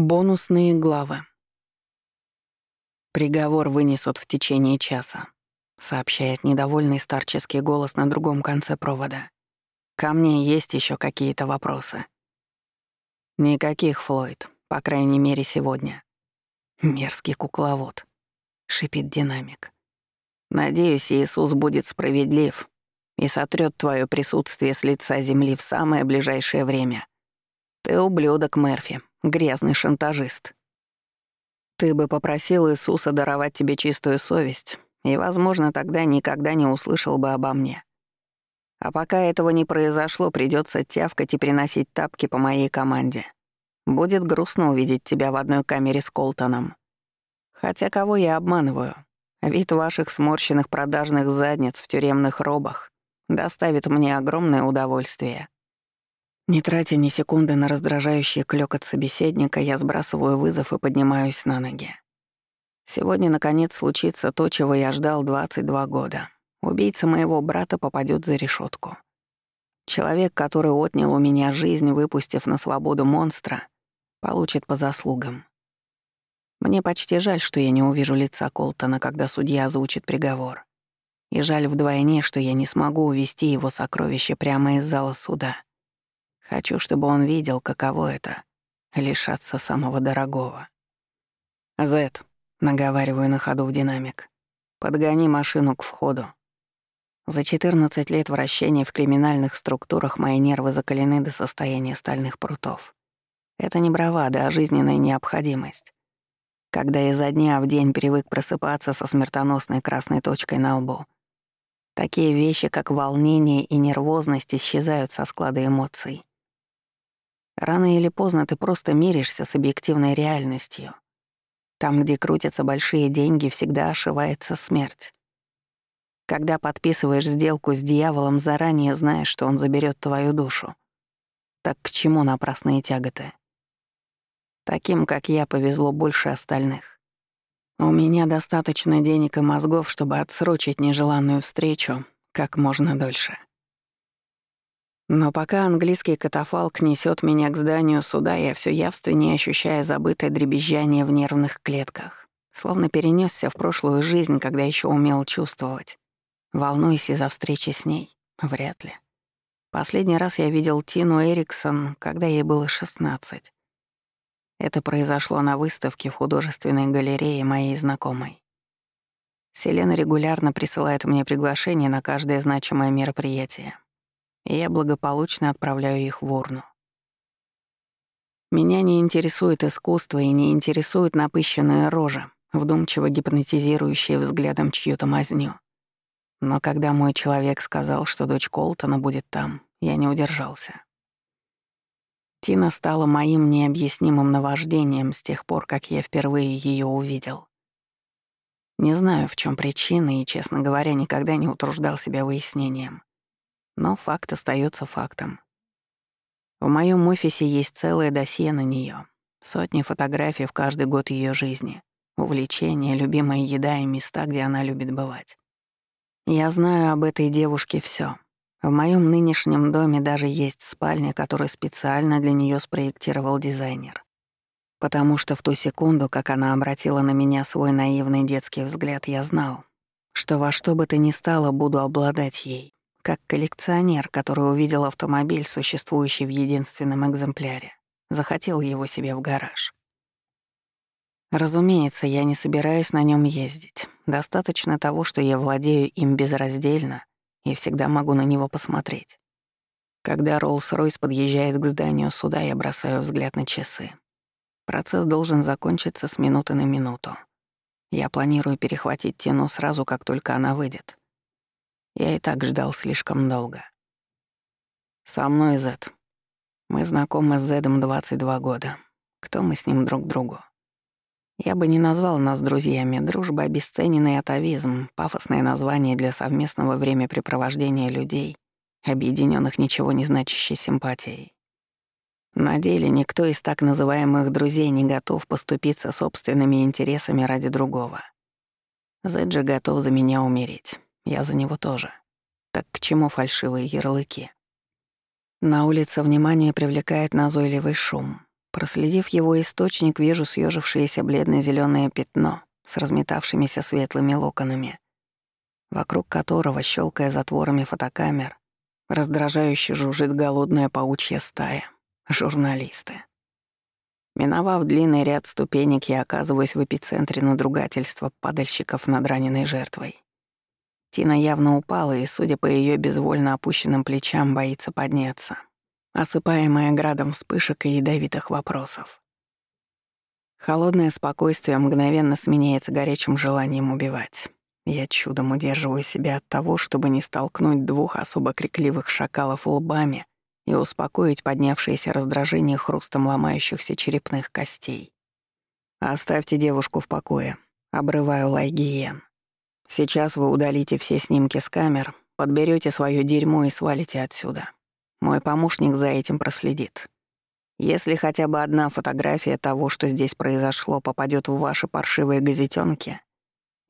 Бонусные главы. «Приговор вынесут в течение часа», — сообщает недовольный старческий голос на другом конце провода. «Ко мне есть еще какие-то вопросы». «Никаких, Флойд, по крайней мере, сегодня». «Мерзкий кукловод», — шипит динамик. «Надеюсь, Иисус будет справедлив и сотрет твое присутствие с лица земли в самое ближайшее время. Ты ублюдок, Мерфи, грязный шантажист. Ты бы попросил Иисуса даровать тебе чистую совесть, и, возможно, тогда никогда не услышал бы обо мне. А пока этого не произошло, придется тявкать и приносить тапки по моей команде. Будет грустно увидеть тебя в одной камере с Колтоном. Хотя кого я обманываю? Вид ваших сморщенных продажных задниц в тюремных робах доставит мне огромное удовольствие. Не тратя ни секунды на раздражающий клёкот собеседника, я сбрасываю вызов и поднимаюсь на ноги. Сегодня, наконец, случится то, чего я ждал 22 года. Убийца моего брата попадет за решетку. Человек, который отнял у меня жизнь, выпустив на свободу монстра, получит по заслугам. Мне почти жаль, что я не увижу лица Колтона, когда судья озвучит приговор. И жаль вдвойне, что я не смогу увести его сокровище прямо из зала суда. Хочу, чтобы он видел, каково это — лишаться самого дорогого. «Зет», — наговариваю на ходу в динамик, — «подгони машину к входу». За 14 лет вращения в криминальных структурах мои нервы закалены до состояния стальных прутов. Это не бравада, а жизненная необходимость. Когда изо дня в день привык просыпаться со смертоносной красной точкой на лбу, такие вещи, как волнение и нервозность, исчезают со склада эмоций. Рано или поздно ты просто миришься с объективной реальностью. Там, где крутятся большие деньги, всегда ошивается смерть. Когда подписываешь сделку с дьяволом, заранее знаешь, что он заберет твою душу. Так к чему напрасные тяготы? Таким, как я, повезло больше остальных. У меня достаточно денег и мозгов, чтобы отсрочить нежеланную встречу как можно дольше. Но пока английский катафалк несет меня к зданию суда, я все явственнее ощущаю забытое дребезжание в нервных клетках. Словно перенесся в прошлую жизнь, когда еще умел чувствовать. Волнуюсь из-за встречи с ней? Вряд ли. Последний раз я видел Тину Эриксон, когда ей было 16. Это произошло на выставке в художественной галерее моей знакомой. Селена регулярно присылает мне приглашение на каждое значимое мероприятие и я благополучно отправляю их в урну. Меня не интересует искусство и не интересует напыщенная рожа, вдумчиво гипнотизирующая взглядом чью-то мазню. Но когда мой человек сказал, что дочь Колтона будет там, я не удержался. Тина стала моим необъяснимым наваждением с тех пор, как я впервые ее увидел. Не знаю, в чем причина, и, честно говоря, никогда не утруждал себя выяснением. Но факт остается фактом. В моем офисе есть целое досье на нее, сотни фотографий в каждый год ее жизни, увлечения, любимая еда и места, где она любит бывать. Я знаю об этой девушке все. В моем нынешнем доме даже есть спальня, которую специально для нее спроектировал дизайнер. Потому что в ту секунду, как она обратила на меня свой наивный детский взгляд, я знал, что во что бы то ни стало буду обладать ей как коллекционер, который увидел автомобиль, существующий в единственном экземпляре, захотел его себе в гараж. Разумеется, я не собираюсь на нем ездить. Достаточно того, что я владею им безраздельно и всегда могу на него посмотреть. Когда Роллс-Ройс подъезжает к зданию суда, я бросаю взгляд на часы. Процесс должен закончиться с минуты на минуту. Я планирую перехватить Тину сразу, как только она выйдет. Я и так ждал слишком долго. Со мной Зед. Мы знакомы с Зедом 22 года. Кто мы с ним друг другу? Я бы не назвал нас друзьями. Дружба — обесцененный атовизм, пафосное название для совместного времяпрепровождения людей, объединенных ничего не значащей симпатией. На деле никто из так называемых друзей не готов поступиться собственными интересами ради другого. Зед же готов за меня умереть. Я за него тоже. Так к чему фальшивые ярлыки? На улице внимание привлекает назойливый шум. Проследив его источник, вижу съежившееся бледно зеленое пятно с разметавшимися светлыми локонами, вокруг которого, щелкая затворами фотокамер, раздражающе жужжит голодная паучья стая. Журналисты. Миновав длинный ряд ступенек, я оказываюсь в эпицентре надругательства падальщиков над раненой жертвой. Тина явно упала и, судя по ее безвольно опущенным плечам, боится подняться, осыпаемая градом вспышек и ядовитых вопросов. Холодное спокойствие мгновенно сменяется горячим желанием убивать. Я чудом удерживаю себя от того, чтобы не столкнуть двух особо крикливых шакалов лбами и успокоить поднявшееся раздражение хрустом ломающихся черепных костей. «Оставьте девушку в покое», — обрываю Лайгиен. Сейчас вы удалите все снимки с камер, подберете свое дерьмо и свалите отсюда. Мой помощник за этим проследит. Если хотя бы одна фотография того, что здесь произошло, попадет в ваши паршивые газетенки,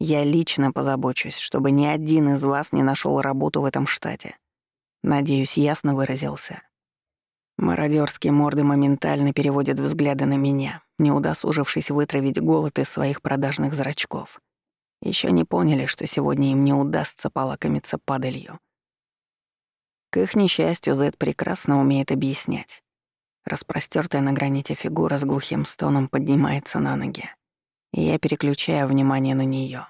я лично позабочусь, чтобы ни один из вас не нашел работу в этом штате. Надеюсь, ясно выразился. Мародерские морды моментально переводят взгляды на меня, не удосужившись вытравить голод из своих продажных зрачков. Еще не поняли, что сегодня им не удастся полакомиться падалью. К их несчастью, Зед прекрасно умеет объяснять. Распростёртая на граните фигура с глухим стоном поднимается на ноги, и я переключаю внимание на неё.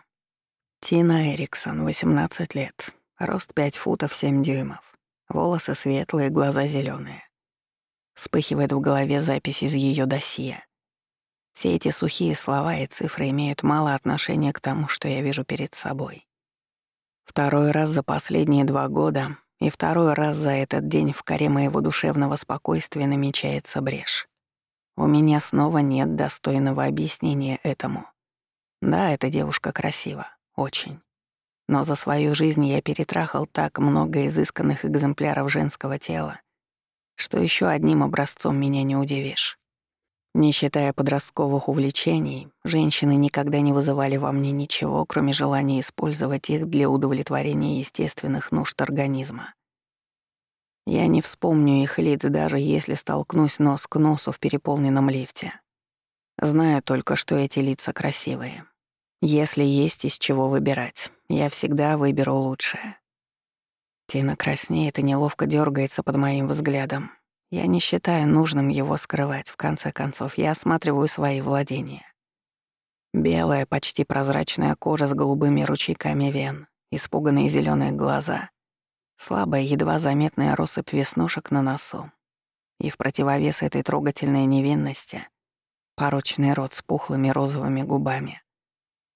Тина Эриксон, 18 лет, рост 5 футов 7 дюймов, волосы светлые, глаза зелёные. Вспыхивает в голове запись из её досье. Все эти сухие слова и цифры имеют мало отношения к тому, что я вижу перед собой. Второй раз за последние два года и второй раз за этот день в коре моего душевного спокойствия намечается брешь. У меня снова нет достойного объяснения этому. Да, эта девушка красива, очень. Но за свою жизнь я перетрахал так много изысканных экземпляров женского тела, что еще одним образцом меня не удивишь. Не считая подростковых увлечений, женщины никогда не вызывали во мне ничего, кроме желания использовать их для удовлетворения естественных нужд организма. Я не вспомню их лиц, даже если столкнусь нос к носу в переполненном лифте. Знаю только, что эти лица красивые. Если есть из чего выбирать, я всегда выберу лучшее. Тина краснеет и неловко дергается под моим взглядом, я не считаю нужным его скрывать, в конце концов, я осматриваю свои владения. Белая, почти прозрачная кожа с голубыми ручейками вен, испуганные зеленые глаза, слабая, едва заметная россыпь веснушек на носу. И в противовес этой трогательной невинности — порочный рот с пухлыми розовыми губами.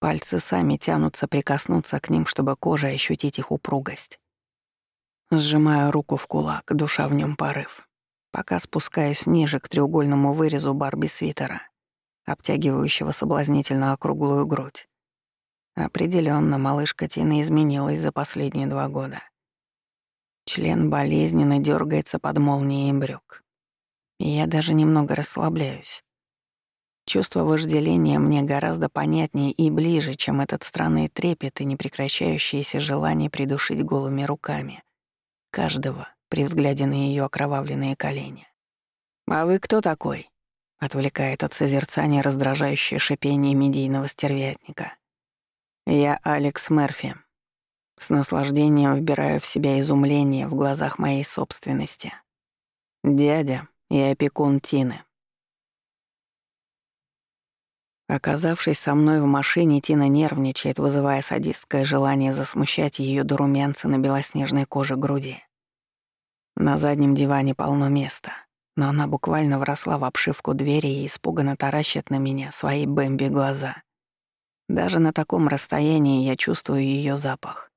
Пальцы сами тянутся прикоснуться к ним, чтобы кожа ощутить их упругость. Сжимаю руку в кулак, душа в нем порыв пока спускаюсь ниже к треугольному вырезу Барби-свитера, обтягивающего соблазнительно округлую грудь. Определенно, малышка Тина изменилась за последние два года. Член болезненно дергается под молнией брюк. И я даже немного расслабляюсь. Чувство вожделения мне гораздо понятнее и ближе, чем этот странный трепет и непрекращающееся желание придушить голыми руками. Каждого, при взгляде на ее окровавленные колени. «А вы кто такой?» — отвлекает от созерцания раздражающее шипение медийного стервятника. «Я Алекс Мерфи. С наслаждением вбираю в себя изумление в глазах моей собственности. Дядя и опекун Тины». Оказавшись со мной в машине, Тина нервничает, вызывая садистское желание засмущать ее до румянца на белоснежной коже груди. На заднем диване полно места, но она буквально вросла в обшивку двери и испуганно таращит на меня свои Бэмби глаза. Даже на таком расстоянии я чувствую ее запах.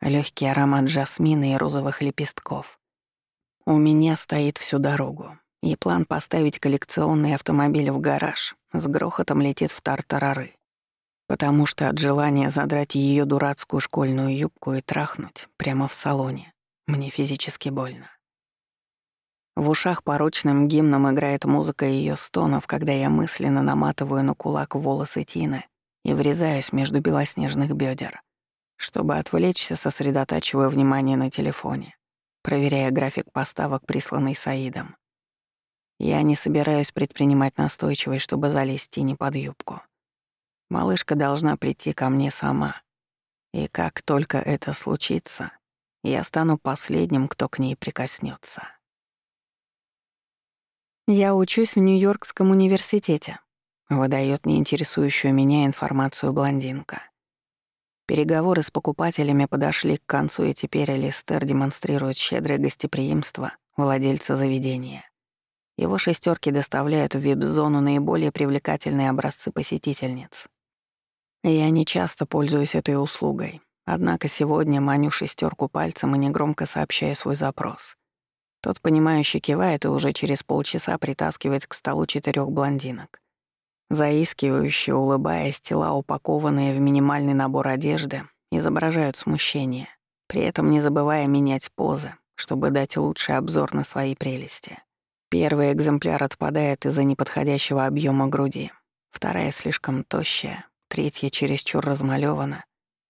Легкий аромат жасмина и розовых лепестков. У меня стоит всю дорогу, и план поставить коллекционный автомобиль в гараж с грохотом летит в тартарары. Потому что от желания задрать ее дурацкую школьную юбку и трахнуть прямо в салоне мне физически больно. В ушах порочным гимном играет музыка ее стонов, когда я мысленно наматываю на кулак волосы Тины и врезаюсь между белоснежных бедер. Чтобы отвлечься, сосредотачиваю внимание на телефоне, проверяя график поставок, присланный Саидом. Я не собираюсь предпринимать настойчивость, чтобы залезть тени под юбку. Малышка должна прийти ко мне сама. И как только это случится, я стану последним, кто к ней прикоснется. Я учусь в Нью-Йоркском университете. Выдает неинтересующую меня информацию блондинка. Переговоры с покупателями подошли к концу, и теперь Алистер демонстрирует щедрое гостеприимство владельца заведения. Его шестерки доставляют в вип-зону наиболее привлекательные образцы посетительниц. Я не часто пользуюсь этой услугой, однако сегодня маню шестерку пальцем и негромко сообщаю свой запрос. Тот, понимающе кивает и уже через полчаса притаскивает к столу четырех блондинок. Заискивающие, улыбаясь, тела, упакованные в минимальный набор одежды, изображают смущение, при этом не забывая менять позы, чтобы дать лучший обзор на свои прелести. Первый экземпляр отпадает из-за неподходящего объема груди, вторая слишком тощая, третья чересчур размалёвана,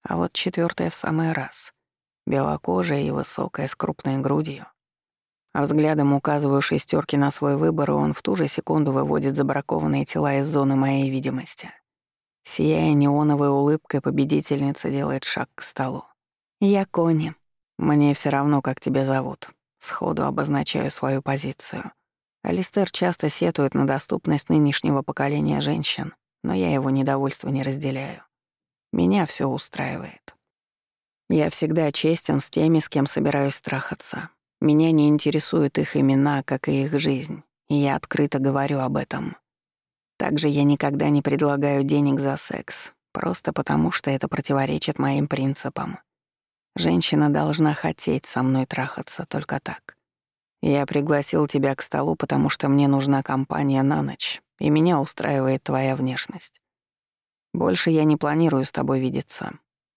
а вот четвертая в самый раз. Белокожая и высокая, с крупной грудью. А взглядом указываю шестерки на свой выбор, и он в ту же секунду выводит забракованные тела из зоны моей видимости. Сияя неоновой улыбкой, победительница делает шаг к столу. «Я Кони. Мне все равно, как тебя зовут. Сходу обозначаю свою позицию. Алистер часто сетует на доступность нынешнего поколения женщин, но я его недовольство не разделяю. Меня все устраивает. Я всегда честен с теми, с кем собираюсь страхаться. Меня не интересуют их имена, как и их жизнь, и я открыто говорю об этом. Также я никогда не предлагаю денег за секс, просто потому что это противоречит моим принципам. Женщина должна хотеть со мной трахаться только так. Я пригласил тебя к столу, потому что мне нужна компания на ночь, и меня устраивает твоя внешность. Больше я не планирую с тобой видеться,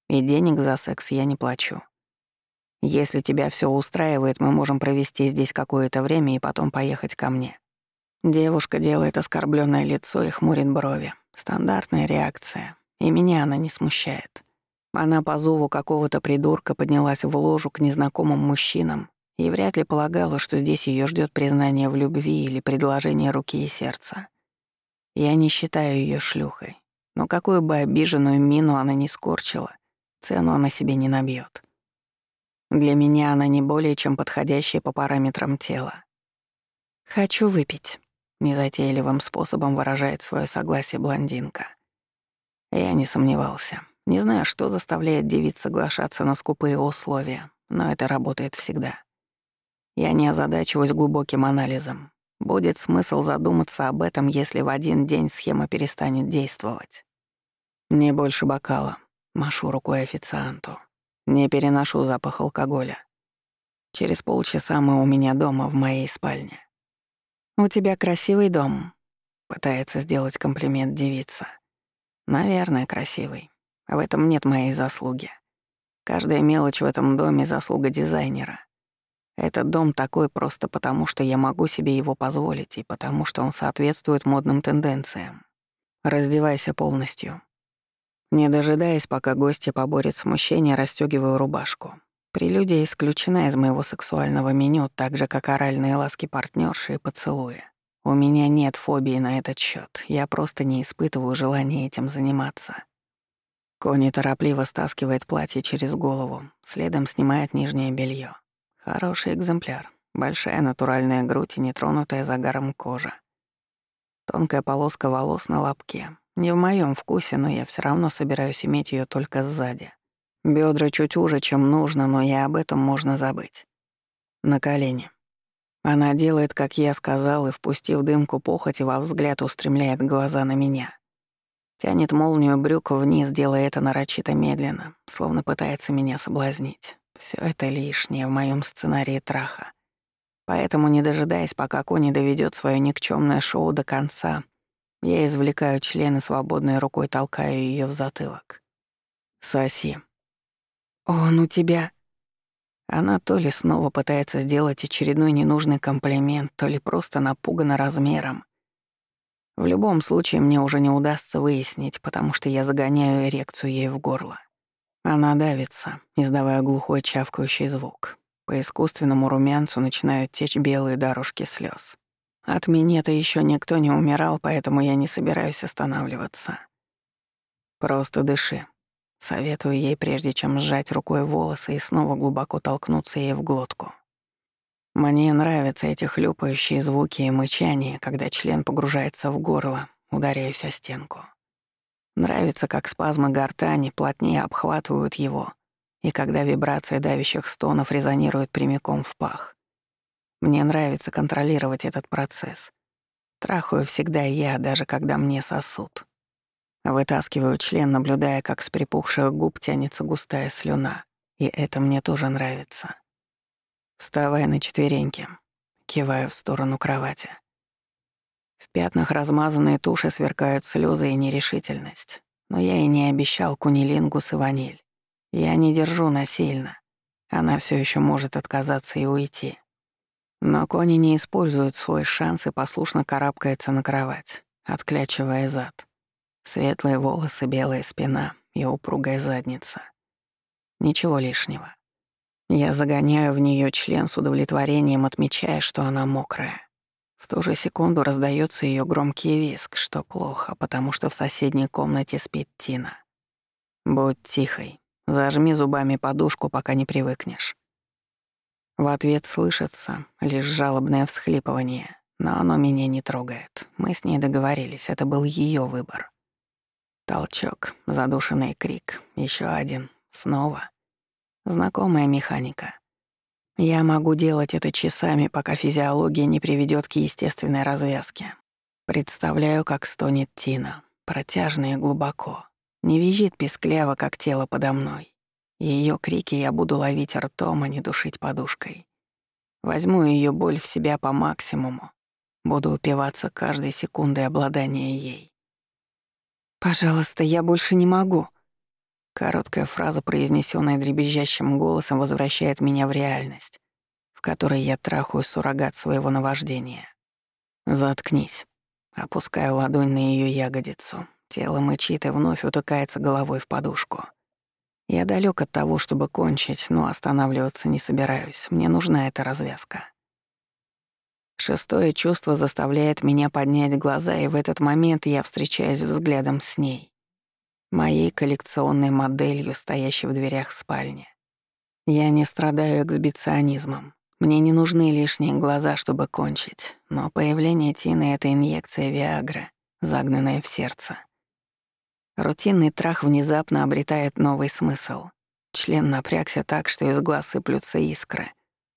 и денег за секс я не плачу. Если тебя все устраивает, мы можем провести здесь какое-то время и потом поехать ко мне». Девушка делает оскорбленное лицо и хмурит брови. Стандартная реакция. И меня она не смущает. Она по зову какого-то придурка поднялась в ложу к незнакомым мужчинам и вряд ли полагала, что здесь ее ждет признание в любви или предложение руки и сердца. Я не считаю ее шлюхой, но какую бы обиженную мину она ни скорчила, цену она себе не набьет. Для меня она не более чем подходящая по параметрам тела. «Хочу выпить», — незатейливым способом выражает свое согласие блондинка. Я не сомневался. Не знаю, что заставляет девиц соглашаться на скупые условия, но это работает всегда. Я не озадачиваюсь глубоким анализом, Будет смысл задуматься об этом, если в один день схема перестанет действовать. Не больше бокала. Машу рукой официанту. Не переношу запах алкоголя. Через полчаса мы у меня дома в моей спальне. «У тебя красивый дом», — пытается сделать комплимент девица. «Наверное, красивый. В этом нет моей заслуги. Каждая мелочь в этом доме — заслуга дизайнера. Этот дом такой просто потому, что я могу себе его позволить, и потому что он соответствует модным тенденциям. Раздевайся полностью. Не дожидаясь, пока гостья поборет смущение, расстёгиваю рубашку. Прелюдия исключена из моего сексуального меню, так же, как оральные ласки партнерши и поцелуи. У меня нет фобии на этот счет. я просто не испытываю желания этим заниматься. Кони торопливо стаскивает платье через голову, следом снимает нижнее белье. Хороший экземпляр. Большая натуральная грудь и нетронутая загаром кожа. Тонкая полоска волос на лобке. Не в моем вкусе, но я все равно собираюсь иметь ее только сзади. Бедра чуть уже, чем нужно, но и об этом можно забыть. На колени. Она делает, как я сказал, и, впустив дымку похоти, во взгляд устремляет глаза на меня. Тянет молнию брюк вниз, делая это нарочито медленно, словно пытается меня соблазнить. Все это лишнее в моем сценарии траха. Поэтому, не дожидаясь, пока Кони доведет свое никчемное шоу до конца, я извлекаю член и свободной рукой толкаю ее в затылок. «Соси». «Он у тебя...» Она то ли снова пытается сделать очередной ненужный комплимент, то ли просто напугана размером. В любом случае мне уже не удастся выяснить, потому что я загоняю эрекцию ей в горло. Она давится, издавая глухой чавкающий звук. По искусственному румянцу начинают течь белые дорожки слез. От меня-то еще никто не умирал, поэтому я не собираюсь останавливаться. Просто дыши. Советую ей, прежде чем сжать рукой волосы и снова глубоко толкнуться ей в глотку. Мне нравятся эти хлюпающие звуки и мычания, когда член погружается в горло, ударяюсь о стенку. Нравится, как спазмы гортани плотнее обхватывают его, и когда вибрация давящих стонов резонирует прямиком в пах. Мне нравится контролировать этот процесс. Трахаю всегда я, даже когда мне сосут. Вытаскиваю член, наблюдая, как с припухших губ тянется густая слюна. И это мне тоже нравится. Вставая на четвереньки, киваю в сторону кровати. В пятнах размазанные туши сверкают слезы и нерешительность. Но я и не обещал кунилингус и ваниль. Я не держу насильно. Она все еще может отказаться и уйти. Но Кони не использует свой шанс и послушно карабкается на кровать, отклячивая зад. Светлые волосы, белая спина и упругая задница. Ничего лишнего. Я загоняю в нее член с удовлетворением, отмечая, что она мокрая. В ту же секунду раздается ее громкий виск, что плохо, потому что в соседней комнате спит Тина. «Будь тихой. Зажми зубами подушку, пока не привыкнешь». В ответ слышится лишь жалобное всхлипывание, но оно меня не трогает. Мы с ней договорились, это был ее выбор. Толчок, задушенный крик, еще один, снова. Знакомая механика. Я могу делать это часами, пока физиология не приведет к естественной развязке. Представляю, как стонет Тина, протяжно и глубоко. Не визжит пискляво, как тело подо мной. Ее крики я буду ловить ртом, а не душить подушкой. Возьму ее боль в себя по максимуму. Буду упиваться каждой секундой обладания ей. «Пожалуйста, я больше не могу». Короткая фраза, произнесенная дребезжащим голосом, возвращает меня в реальность, в которой я трахаю суррогат своего наваждения. «Заткнись». Опускаю ладонь на ее ягодицу. Тело мычит и вновь утыкается головой в подушку. Я далек от того, чтобы кончить, но останавливаться не собираюсь. Мне нужна эта развязка. Шестое чувство заставляет меня поднять глаза, и в этот момент я встречаюсь взглядом с ней. Моей коллекционной моделью, стоящей в дверях спальни. Я не страдаю эксбиционизмом. Мне не нужны лишние глаза, чтобы кончить, но появление Тины — это инъекция Виагры, загнанная в сердце. Рутинный трах внезапно обретает новый смысл. Член напрягся так, что из глаз сыплются искры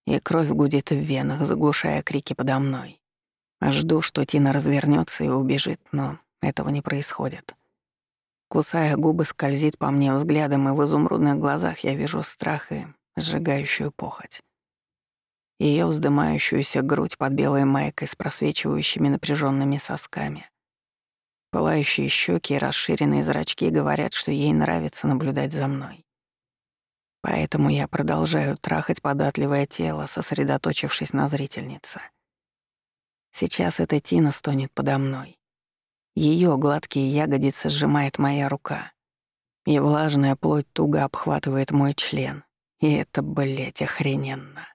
и кровь гудит в венах, заглушая крики подо мной. Жду, что Тина развернется и убежит, но этого не происходит. Кусая губы, скользит по мне взглядом, и в изумрудных глазах я вижу страх и сжигающую похоть. Ее вздымающуюся грудь под белой майкой с просвечивающими напряженными сосками. Пылающие щеки и расширенные зрачки говорят, что ей нравится наблюдать за мной. Поэтому я продолжаю трахать податливое тело, сосредоточившись на зрительнице. Сейчас эта Тина стонет подо мной. Ее гладкие ягодицы сжимает моя рука. И влажная плоть туго обхватывает мой член. И это, блядь, охрененно.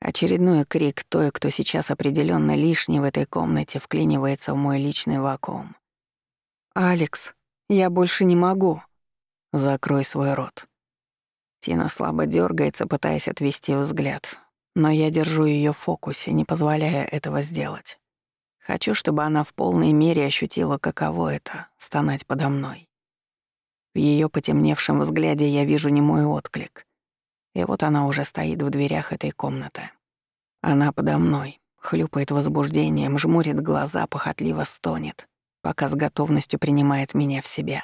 Очередной крик той, кто сейчас определенно лишний в этой комнате, вклинивается в мой личный вакуум. «Алекс, я больше не могу». «Закрой свой рот», Тина слабо дергается, пытаясь отвести взгляд, но я держу ее в фокусе, не позволяя этого сделать. Хочу, чтобы она в полной мере ощутила, каково это — стонать подо мной. В ее потемневшем взгляде я вижу немой отклик. И вот она уже стоит в дверях этой комнаты. Она подо мной, хлюпает возбуждением, жмурит глаза, похотливо стонет, пока с готовностью принимает меня в себя.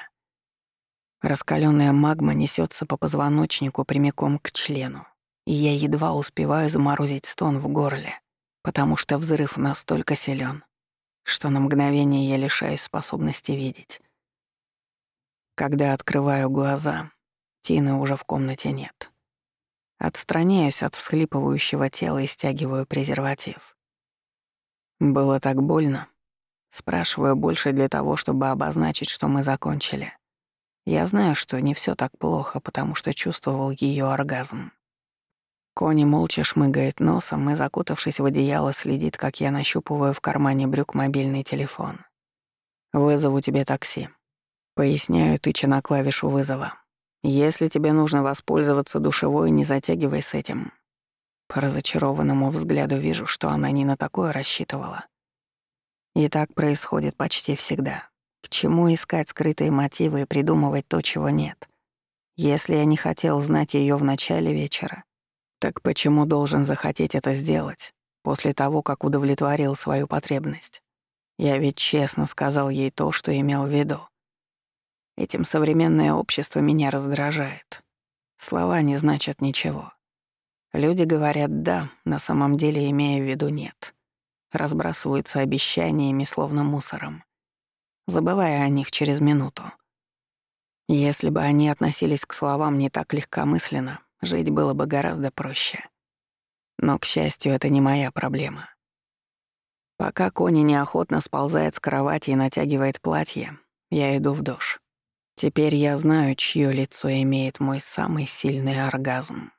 Раскаленная магма несется по позвоночнику прямиком к члену, и я едва успеваю заморозить стон в горле, потому что взрыв настолько силен, что на мгновение я лишаюсь способности видеть. Когда открываю глаза, Тины уже в комнате нет. Отстраняюсь от всхлипывающего тела и стягиваю презерватив. Было так больно. Спрашиваю больше для того, чтобы обозначить, что мы закончили. Я знаю, что не все так плохо, потому что чувствовал ее оргазм. Кони молча шмыгает носом и, закутавшись в одеяло, следит, как я нащупываю в кармане брюк мобильный телефон. «Вызову тебе такси». Поясняю, тыча на клавишу вызова. «Если тебе нужно воспользоваться душевой, не затягивай с этим». По разочарованному взгляду вижу, что она не на такое рассчитывала. И так происходит почти всегда. К чему искать скрытые мотивы и придумывать то, чего нет? Если я не хотел знать ее в начале вечера, так почему должен захотеть это сделать после того, как удовлетворил свою потребность? Я ведь честно сказал ей то, что имел в виду. Этим современное общество меня раздражает. Слова не значат ничего. Люди говорят «да», на самом деле имея в виду «нет». Разбрасываются обещаниями, словно мусором, забывая о них через минуту. Если бы они относились к словам не так легкомысленно, Жить было бы гораздо проще. Но, к счастью, это не моя проблема. Пока Кони неохотно сползает с кровати и натягивает платье, я иду в душ. Теперь я знаю, чье лицо имеет мой самый сильный оргазм.